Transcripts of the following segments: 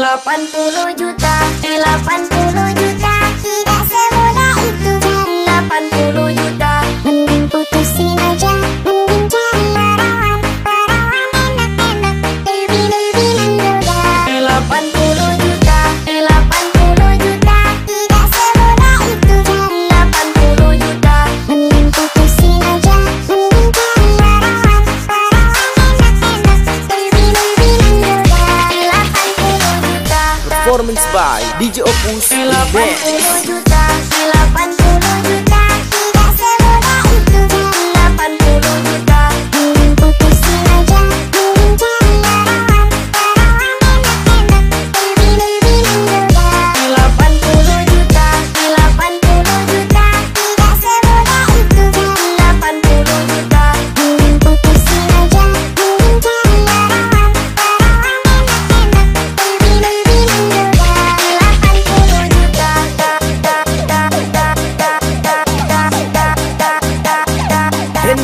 80 juta 80 juta.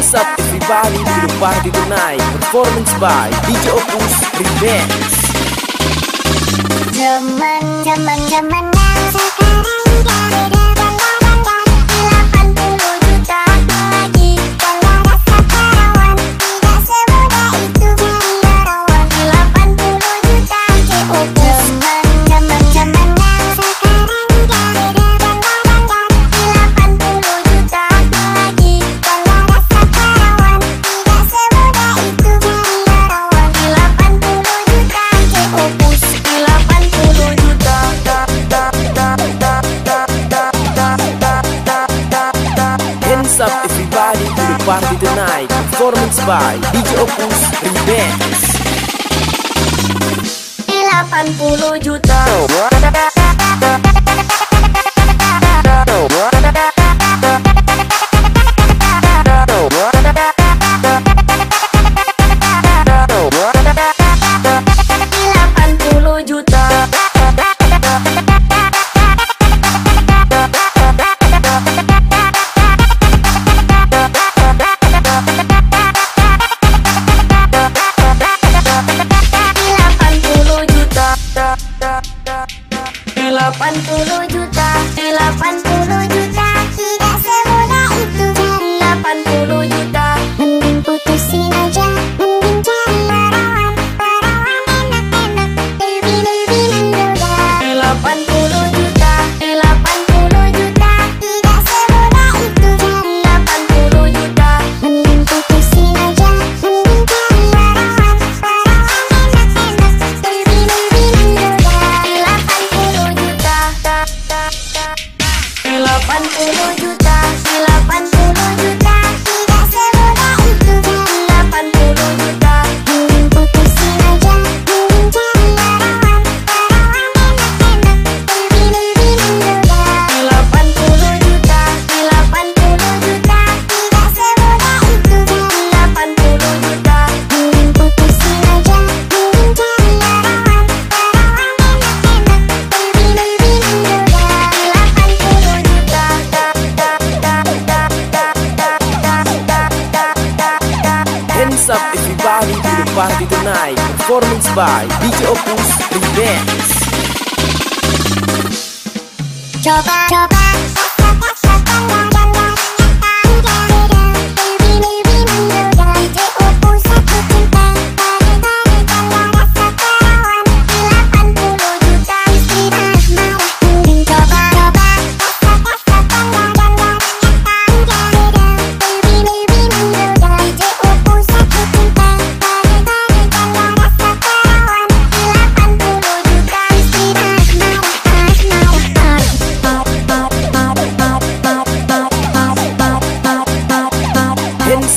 What's up everybody to the party tonight Performance by DJ Opus Remix Teman-teman-teman sekarang Party the Night Performance by DJ Opus Remix. 80 juta. Oh, party tonight. Performance by DJ Opus Revenge. Chopper, chopper.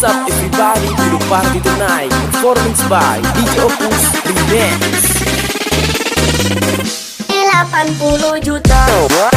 What's up everybody? To the party tonight Performance by DJ Opus Remix. 80 juta. Oh,